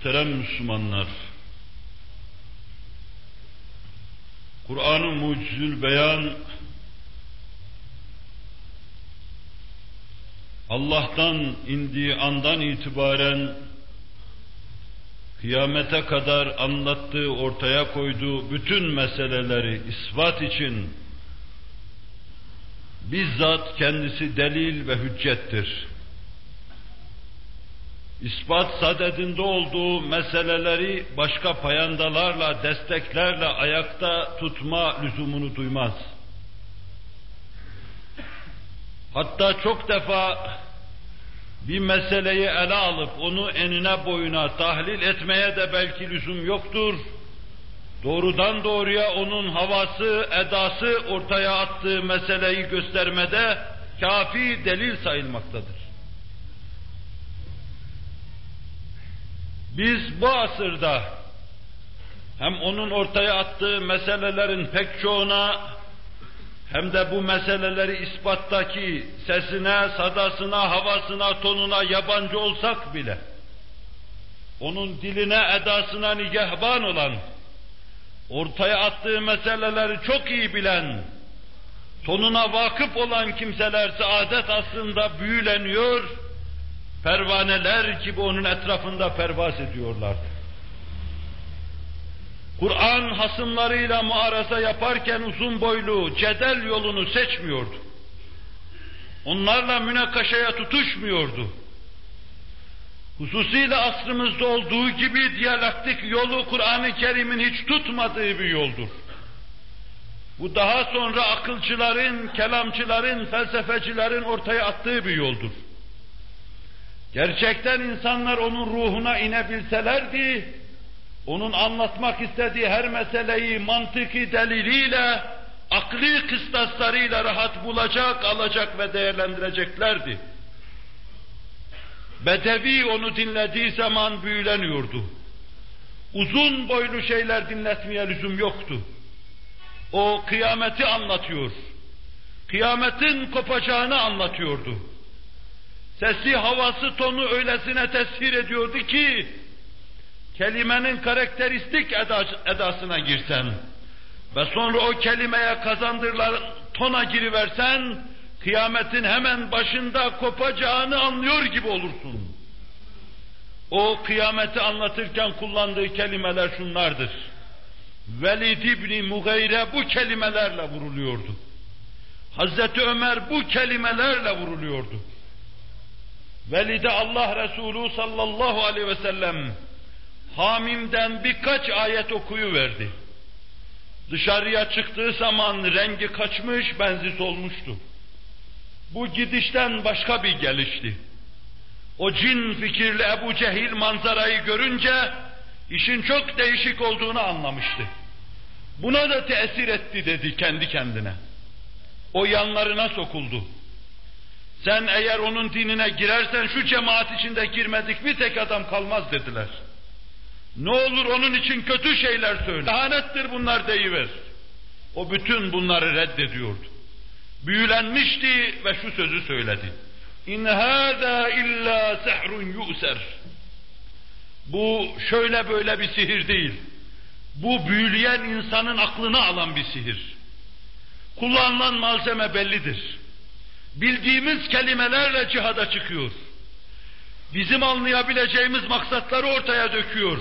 Muhterem Müslümanlar, Kur'an-ı Mucizül Beyan, Allah'tan indiği andan itibaren kıyamete kadar anlattığı, ortaya koyduğu bütün meseleleri ispat için bizzat kendisi delil ve hüccettir ispat sadedinde olduğu meseleleri başka payandalarla, desteklerle ayakta tutma lüzumunu duymaz. Hatta çok defa bir meseleyi ele alıp onu enine boyuna tahlil etmeye de belki lüzum yoktur. Doğrudan doğruya onun havası, edası ortaya attığı meseleyi göstermede kafi delil sayılmaktadır. Biz bu asırda hem onun ortaya attığı meselelerin pek çoğuna hem de bu meseleleri ispattaki sesine, sadasına, havasına, tonuna yabancı olsak bile onun diline, edasına nigehban olan, ortaya attığı meseleleri çok iyi bilen, tonuna vakıf olan kimseler saadet aslında büyüleniyor, pervaneler gibi onun etrafında pervaz ediyorlardı. Kur'an hasımlarıyla muaraza yaparken uzun boylu cedel yolunu seçmiyordu. Onlarla münakaşaya tutuşmuyordu. Hususiyle asrımızda olduğu gibi diyalektik yolu Kur'an-ı Kerim'in hiç tutmadığı bir yoldur. Bu daha sonra akılcıların, kelamcıların, felsefecilerin ortaya attığı bir yoldur. Gerçekten insanlar onun ruhuna inebilselerdi, onun anlatmak istediği her meseleyi mantıki deliliyle, akli kıstaslarıyla rahat bulacak, alacak ve değerlendireceklerdi. Bedevi onu dinlediği zaman büyüleniyordu. Uzun boylu şeyler dinletmeye lüzum yoktu. O kıyameti anlatıyor. Kıyametin kopacağını anlatıyordu Sesi, havası, tonu öylesine tesir ediyordu ki, kelimenin karakteristik edasına girsen ve sonra o kelimeye kazandırılan tona giriversen, kıyametin hemen başında kopacağını anlıyor gibi olursun. O kıyameti anlatırken kullandığı kelimeler şunlardır. Velid İbni Mughayre bu kelimelerle vuruluyordu. Hazreti Ömer bu kelimelerle vuruluyordu. Velide Allah Resulü sallallahu aleyhi ve sellem Hamim'den birkaç ayet okuyu verdi. Dışarıya çıktığı zaman rengi kaçmış, benzi solmuştu. Bu gidişten başka bir gelişti. O cin fikirli Ebu Cehil manzarayı görünce işin çok değişik olduğunu anlamıştı. Buna da tesir etti dedi kendi kendine. O yanlarına sokuldu. Sen eğer onun dinine girersen şu cemaat içinde girmedik bir tek adam kalmaz dediler. Ne olur onun için kötü şeyler söyle. Lahanettir bunlar deyiver. O bütün bunları reddediyordu. Büyülenmişti ve şu sözü söyledi. İn hâzâ illa sehrun yu'ser. Bu şöyle böyle bir sihir değil. Bu büyüleyen insanın aklını alan bir sihir. Kullanılan malzeme bellidir bildiğimiz kelimelerle cihada çıkıyor. Bizim anlayabileceğimiz maksatları ortaya döküyor.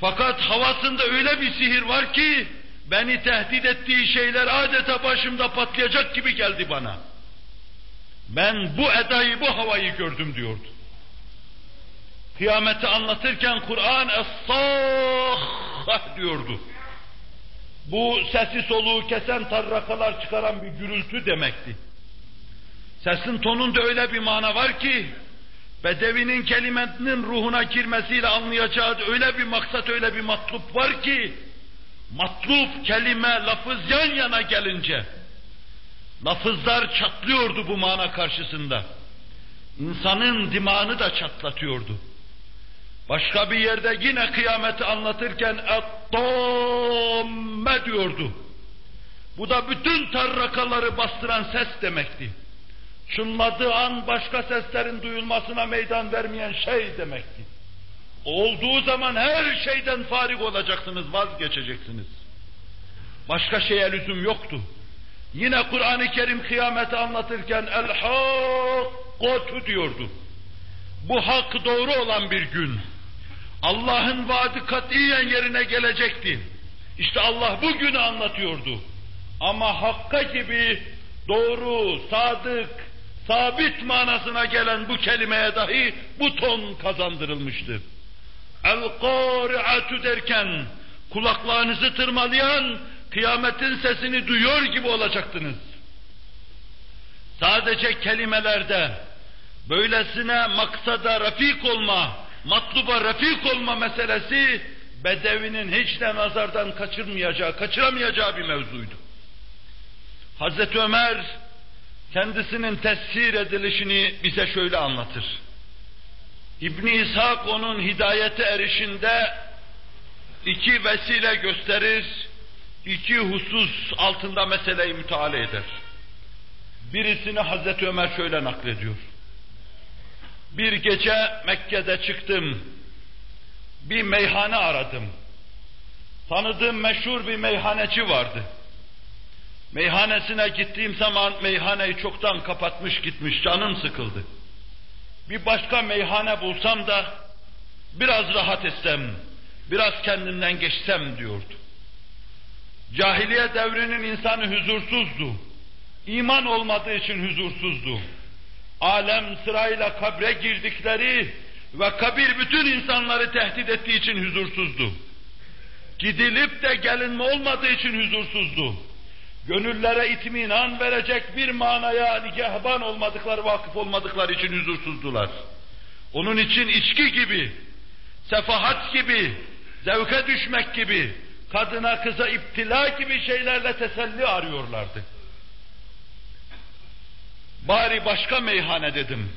Fakat havasında öyle bir sihir var ki, beni tehdit ettiği şeyler adeta başımda patlayacak gibi geldi bana. Ben bu edayı, bu havayı gördüm diyordu. Kıyameti anlatırken Kur'an es diyordu. Bu sesi soluğu kesen tarrakalar çıkaran bir gürültü demekti. Sesin tonunda öyle bir mana var ki, Bedevinin kelimenin ruhuna girmesiyle anlayacağı öyle bir maksat, öyle bir matlup var ki, matlup, kelime, lafız yan yana gelince, lafızlar çatlıyordu bu mana karşısında. İnsanın dimağını da çatlatıyordu. Başka bir yerde yine kıyameti anlatırken et diyordu. Bu da bütün tarrakaları bastıran ses demekti çınladığı an başka seslerin duyulmasına meydan vermeyen şey demekti. Olduğu zaman her şeyden farik olacaksınız, vazgeçeceksiniz. Başka şeye lüzum yoktu. Yine Kur'an-ı Kerim kıyameti anlatırken el hakkotu diyordu. Bu hak doğru olan bir gün. Allah'ın vaadi katiyen yerine gelecekti. İşte Allah bu günü anlatıyordu. Ama hakka gibi doğru, sadık, sabit manasına gelen bu kelimeye dahi bu ton kazandırılmıştı. El-Kâri'atü derken kulaklarınızı tırmalayan kıyametin sesini duyuyor gibi olacaktınız. Sadece kelimelerde böylesine maksada rafik olma, matluba rafik olma meselesi Bedevi'nin hiç de nazardan kaçırmayacağı, kaçıramayacağı bir mevzuydu. Hazreti Ömer kendisinin tesir edilişini bize şöyle anlatır. İbn İshak onun hidayete erişinde iki vesile gösterir, iki husus altında meseleyi müteala eder. Birisini Hazreti Ömer şöyle naklediyor. Bir gece Mekke'de çıktım, bir meyhane aradım. Tanıdığım meşhur bir meyhaneci vardı. Meyhanesine gittiğim zaman meyhaneyi çoktan kapatmış gitmiş, canım sıkıldı. Bir başka meyhane bulsam da biraz rahat etsem, biraz kendimden geçsem diyordu. Cahiliye devrinin insanı huzursuzdu. İman olmadığı için huzursuzdu. Alem sırayla kabre girdikleri ve kabir bütün insanları tehdit ettiği için huzursuzdu. Gidilip de gelinme olmadığı için huzursuzdu. Gönüllere itminan verecek bir manaya nigahban olmadıkları, vakıf olmadıkları için huzursuzdular. Onun için içki gibi, sefahat gibi, zevke düşmek gibi, kadına kıza iptila gibi şeylerle teselli arıyorlardı. Bari başka meyhane dedim.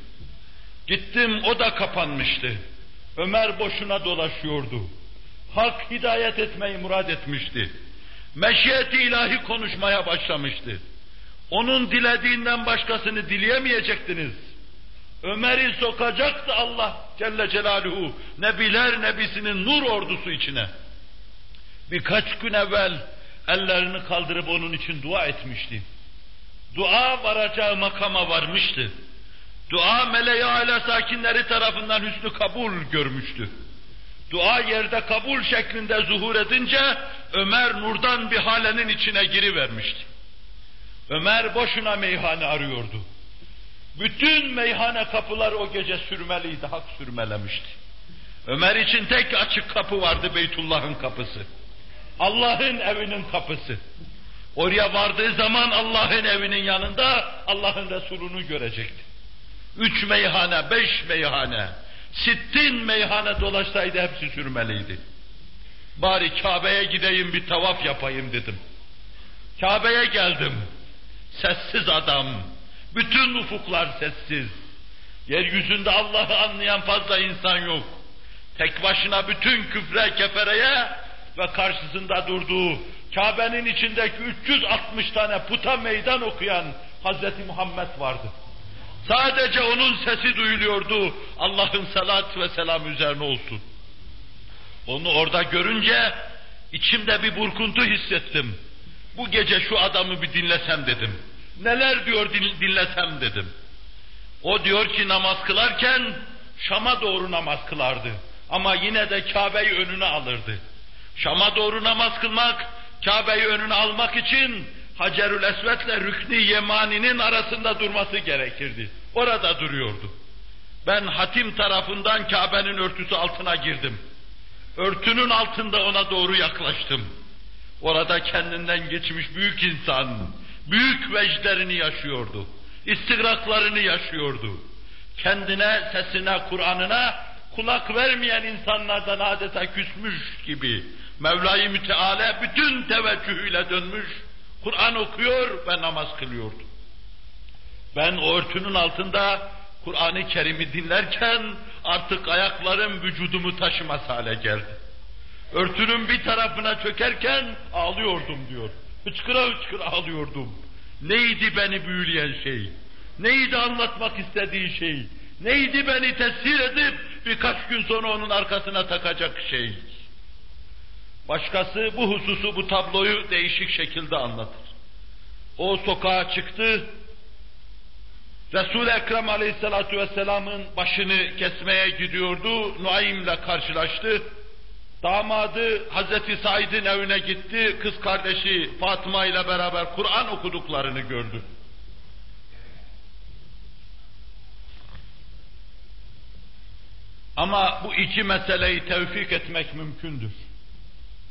Gittim o da kapanmıştı. Ömer boşuna dolaşıyordu. Hak hidayet etmeyi murad etmişti. Meşiyeti ilahi konuşmaya başlamıştı. Onun dilediğinden başkasını dileyemeyecektiniz. Ömer'i sokacaktı Allah Celle Celaluhu Nebiler Nebisi'nin nur ordusu içine. Birkaç gün evvel ellerini kaldırıp onun için dua etmişti. Dua varacağı makama varmıştı. Dua meleği aile sakinleri tarafından hüsnü kabul görmüştü. Dua yerde kabul şeklinde zuhur edince Ömer nurdan bir halenin içine girivermişti. Ömer boşuna meyhane arıyordu. Bütün meyhane kapıları o gece sürmeliydi, hak sürmelemişti. Ömer için tek açık kapı vardı Beytullah'ın kapısı. Allah'ın evinin kapısı. Oraya vardığı zaman Allah'ın evinin yanında Allah'ın Resulü'nü görecekti. Üç meyhane, beş meyhane, sittin meyhane dolaşsaydı hepsi sürmeliydi. Bari Kabe'ye gideyim bir tavaf yapayım dedim. Kabe'ye geldim. Sessiz adam. Bütün ufuklar sessiz. Yeryüzünde Allah'ı anlayan fazla insan yok. Tek başına bütün küfre, kefereye ve karşısında durduğu Kabe'nin içindeki 360 tane puta meydan okuyan Hazreti Muhammed vardı. Sadece onun sesi duyuluyordu. Allah'ın salat ve selam üzerine olsun. Onu orada görünce içimde bir burkuntu hissettim. Bu gece şu adamı bir dinlesem dedim. Neler diyor dinlesem dedim. O diyor ki namaz kılarken Şam'a doğru namaz kılardı. Ama yine de Kabe'yi önüne alırdı. Şam'a doğru namaz kılmak, Kabe'yi önüne almak için Hacerül Esved'le Rükni Yemani'nin arasında durması gerekirdi. Orada duruyordu. Ben hatim tarafından Kabe'nin örtüsü altına girdim. Örtünün altında ona doğru yaklaştım. Orada kendinden geçmiş büyük insan, büyük veclerini yaşıyordu. İstigraklarını yaşıyordu. Kendine, sesine, Kur'an'ına kulak vermeyen insanlardan adeta küsmüş gibi Mevla-i Müteala bütün teveccühüyle dönmüş, Kur'an okuyor ve namaz kılıyordu. Ben o örtünün altında Kur'an-ı Kerim'i dinlerken artık ayaklarım vücudumu taşımaz hale geldi. Örtünün bir tarafına çökerken ağlıyordum diyor. Hıçkıra hıçkıra ağlıyordum. Neydi beni büyüleyen şey? Neydi anlatmak istediği şey? Neydi beni tesir edip birkaç gün sonra onun arkasına takacak şey? Başkası bu hususu, bu tabloyu değişik şekilde anlatır. O sokağa çıktı, Resul-i Ekrem Aleyhisselatü Vesselam'ın başını kesmeye gidiyordu, Nuaym'le karşılaştı. Damadı Hazreti Said'in evine gitti, kız kardeşi Fatıma ile beraber Kur'an okuduklarını gördü. Ama bu iki meseleyi tevfik etmek mümkündür.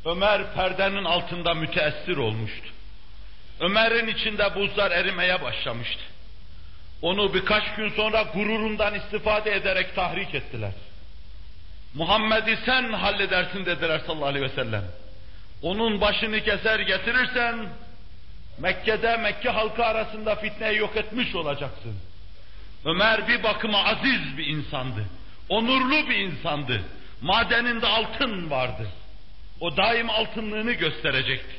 Ömer perdenin altında müteessir olmuştu. Ömer'in içinde buzlar erimeye başlamıştı. Onu birkaç gün sonra gururundan istifade ederek tahrik ettiler. Muhammed'i sen halledersin dediler sallallahu aleyhi ve sellem. Onun başını keser getirirsen Mekke'de Mekke halkı arasında fitneyi yok etmiş olacaksın. Ömer bir bakıma aziz bir insandı. Onurlu bir insandı. Madeninde altın vardı. O daim altınlığını gösterecekti.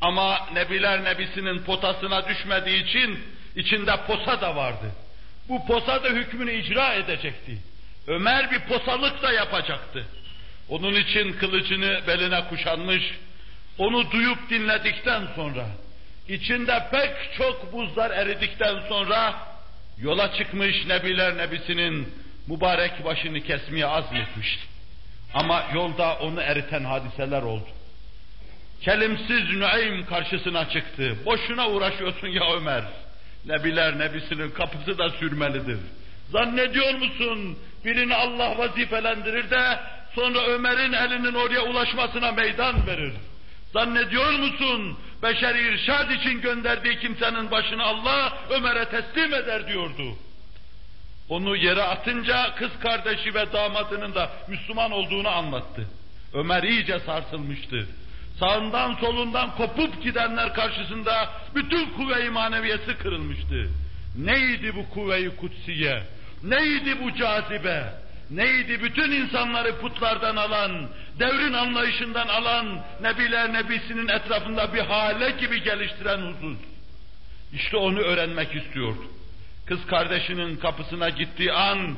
Ama Nebiler Nebisi'nin potasına düşmediği için içinde posa da vardı. Bu posa da hükmünü icra edecekti. Ömer bir posalık da yapacaktı. Onun için kılıcını beline kuşanmış, onu duyup dinledikten sonra, içinde pek çok buzlar eridikten sonra yola çıkmış Nebiler Nebisi'nin mübarek başını kesmeye azmetmişti. Ama yolda onu eriten hadiseler oldu. Kelimsiz Nüeym karşısına çıktı. Boşuna uğraşıyorsun ya Ömer. Nebiler nebisinin kapısı da sürmelidir. Zannediyor musun birini Allah vazifelendirir de sonra Ömer'in elinin oraya ulaşmasına meydan verir? Zannediyor musun beşeri irşad için gönderdiği kimsenin başını Allah Ömer'e teslim eder diyordu. Onu yere atınca kız kardeşi ve damadının da Müslüman olduğunu anlattı. Ömer iyice sarsılmıştı. Sağından solundan kopup gidenler karşısında bütün kuvve-i maneviyesi kırılmıştı. Neydi bu kuvve-i kutsiye? Neydi bu cazibe? Neydi bütün insanları putlardan alan, devrin anlayışından alan, Nebiler Nebisi'nin etrafında bir hale gibi geliştiren husus? İşte onu öğrenmek istiyordu. Kız kardeşinin kapısına gittiği an,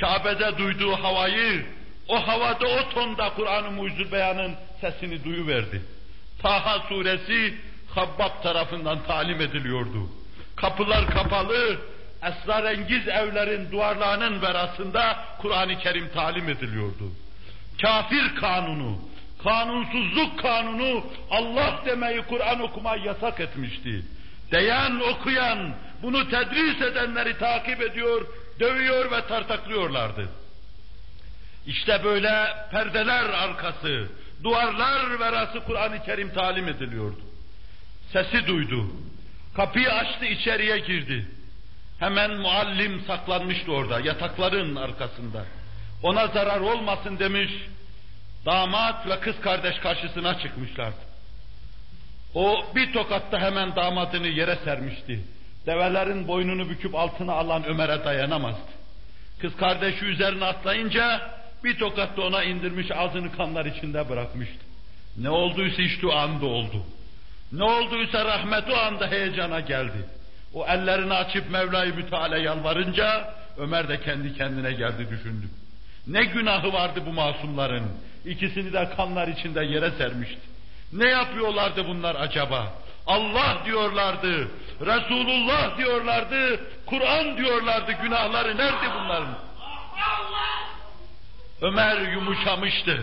Kabe'de duyduğu havayı, o havada o tonda Kur'an-ı Mucizül Beyan'ın sesini duyuverdi. Taha suresi Habbab tarafından talim ediliyordu. Kapılar kapalı, esrarengiz evlerin duvarlarının verasında Kur'an-ı Kerim talim ediliyordu. Kafir kanunu, kanunsuzluk kanunu Allah demeyi Kur'an okumayı yasak etmişti. Deyen okuyan, bunu tedris edenleri takip ediyor, dövüyor ve tartaklıyorlardı. İşte böyle perdeler arkası, duvarlar verası Kur'an-ı Kerim talim ediliyordu. Sesi duydu. Kapıyı açtı içeriye girdi. Hemen muallim saklanmıştı orada yatakların arkasında. Ona zarar olmasın demiş. Damat ve kız kardeş karşısına çıkmışlardı. O bir tokatta hemen damadını yere sermişti. Develerin boynunu büküp altına alan Ömer'e dayanamazdı. Kız kardeşi üzerine atlayınca bir tokat da ona indirmiş ağzını kanlar içinde bırakmıştı. Ne olduysa işte o anda oldu. Ne olduysa rahmet o anda heyecana geldi. O ellerini açıp Mevla-i Müteala yalvarınca Ömer de kendi kendine geldi düşündü. Ne günahı vardı bu masumların? İkisini de kanlar içinde yere sermişti. Ne yapıyorlardı bunlar acaba? Allah diyorlardı, Resulullah diyorlardı, Kur'an diyorlardı, günahları nerede bunların? Ömer yumuşamıştı.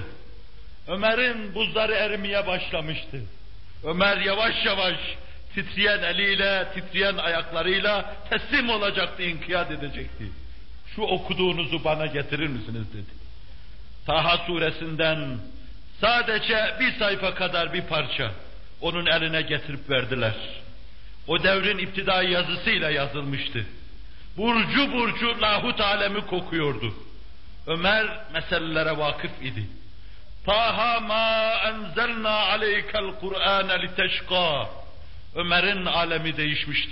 Ömer'in buzları erimeye başlamıştı. Ömer yavaş yavaş titreyen eliyle, titreyen ayaklarıyla teslim olacaktı, inkiyat edecekti. Şu okuduğunuzu bana getirir misiniz dedi. Taha suresinden sadece bir sayfa kadar bir parça onun eline getirip verdiler. O devrin iptidai yazısıyla yazılmıştı. Burcu burcu lahut alemi kokuyordu. Ömer meselelere vakıf idi. Taha ma enzelna aleykel Kur'ane liteşka. Ömer'in alemi değişmişti.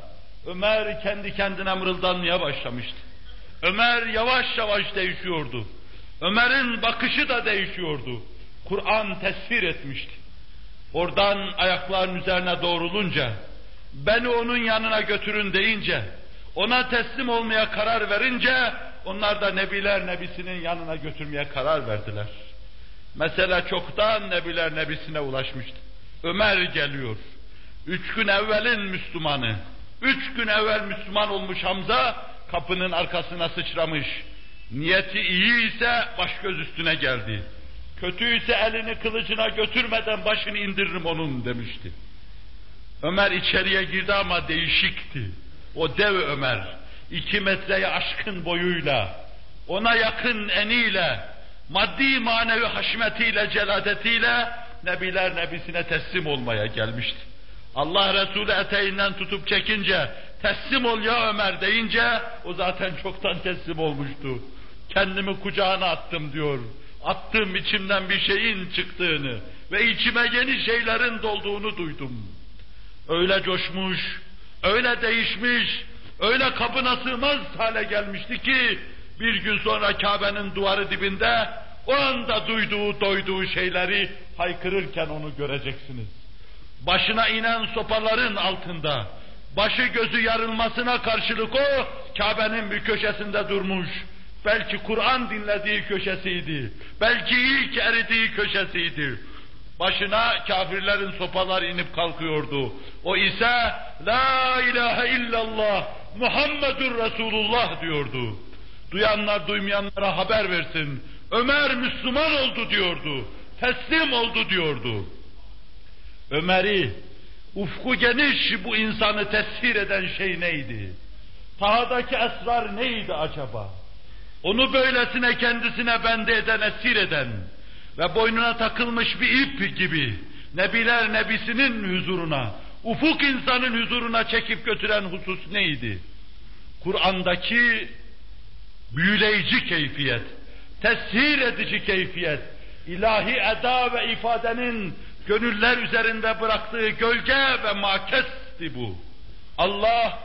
Ömer kendi kendine mırıldanmaya başlamıştı. Ömer yavaş yavaş değişiyordu. Ömer'in bakışı da değişiyordu. Kur'an tesir etmişti. Oradan ayakların üzerine doğrulunca, beni onun yanına götürün deyince, ona teslim olmaya karar verince, onlar da Nebiler Nebisi'nin yanına götürmeye karar verdiler. Mesela çoktan Nebiler Nebisi'ne ulaşmıştı. Ömer geliyor. Üç gün evvelin Müslümanı, üç gün evvel Müslüman olmuş Hamza, kapının arkasına sıçramış. Niyeti iyi ise baş göz üstüne geldi. Kötü ise elini kılıcına götürmeden başını indiririm onun demişti. Ömer içeriye girdi ama değişikti. O dev Ömer, iki metreye aşkın boyuyla, ona yakın eniyle, maddi manevi haşmetiyle, celadetiyle Nebiler Nebisine teslim olmaya gelmişti. Allah Resulü eteğinden tutup çekince, teslim ol ya Ömer deyince, o zaten çoktan teslim olmuştu. Kendimi kucağına attım diyor. Attığım içimden bir şeyin çıktığını ve içime yeni şeylerin dolduğunu duydum. Öyle coşmuş, öyle değişmiş, öyle kapına sığmaz hale gelmişti ki, bir gün sonra Kabe'nin duvarı dibinde, o anda duyduğu, doyduğu şeyleri haykırırken onu göreceksiniz. Başına inen sopaların altında, başı gözü yarılmasına karşılık o, Kabe'nin bir köşesinde durmuş, Belki Kur'an dinlediği köşesiydi. Belki ilk eridiği köşesiydi. Başına kafirlerin sopalar inip kalkıyordu. O ise La ilahe illallah Muhammedur Resulullah diyordu. Duyanlar duymayanlara haber versin. Ömer Müslüman oldu diyordu. Teslim oldu diyordu. Ömer'i ufku geniş bu insanı tesir eden şey neydi? Sahadaki esrar neydi acaba? Onu böylesine kendisine bende eden, esir eden ve boynuna takılmış bir ip gibi Nebiler Nebisi'nin huzuruna, ufuk insanın huzuruna çekip götüren husus neydi? Kur'an'daki büyüleyici keyfiyet, teshir edici keyfiyet, ilahi eda ve ifadenin gönüller üzerinde bıraktığı gölge ve makesti bu. Allah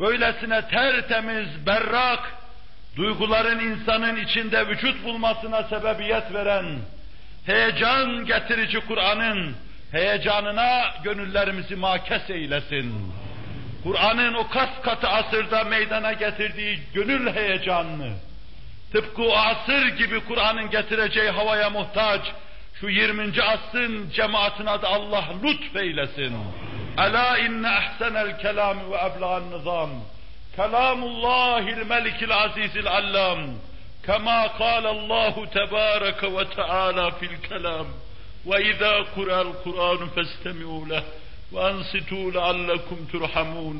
böylesine tertemiz, berrak, duyguların insanın içinde vücut bulmasına sebebiyet veren, heyecan getirici Kur'an'ın heyecanına gönüllerimizi makes eylesin. Kur'an'ın o kas katı asırda meydana getirdiği gönül heyecanını, tıpkı o asır gibi Kur'an'ın getireceği havaya muhtaç, şu 20. asrın cemaatine de Allah lütfeylesin. Ela inne ahsenel kelam ve ebla'n nizam. كلام الله الملك العزيز العلام كما قال الله تبارك وتعالى في الكلام وإذا قرأ القرآن فاستمعوا له وأنصتوا لعلكم ترحمون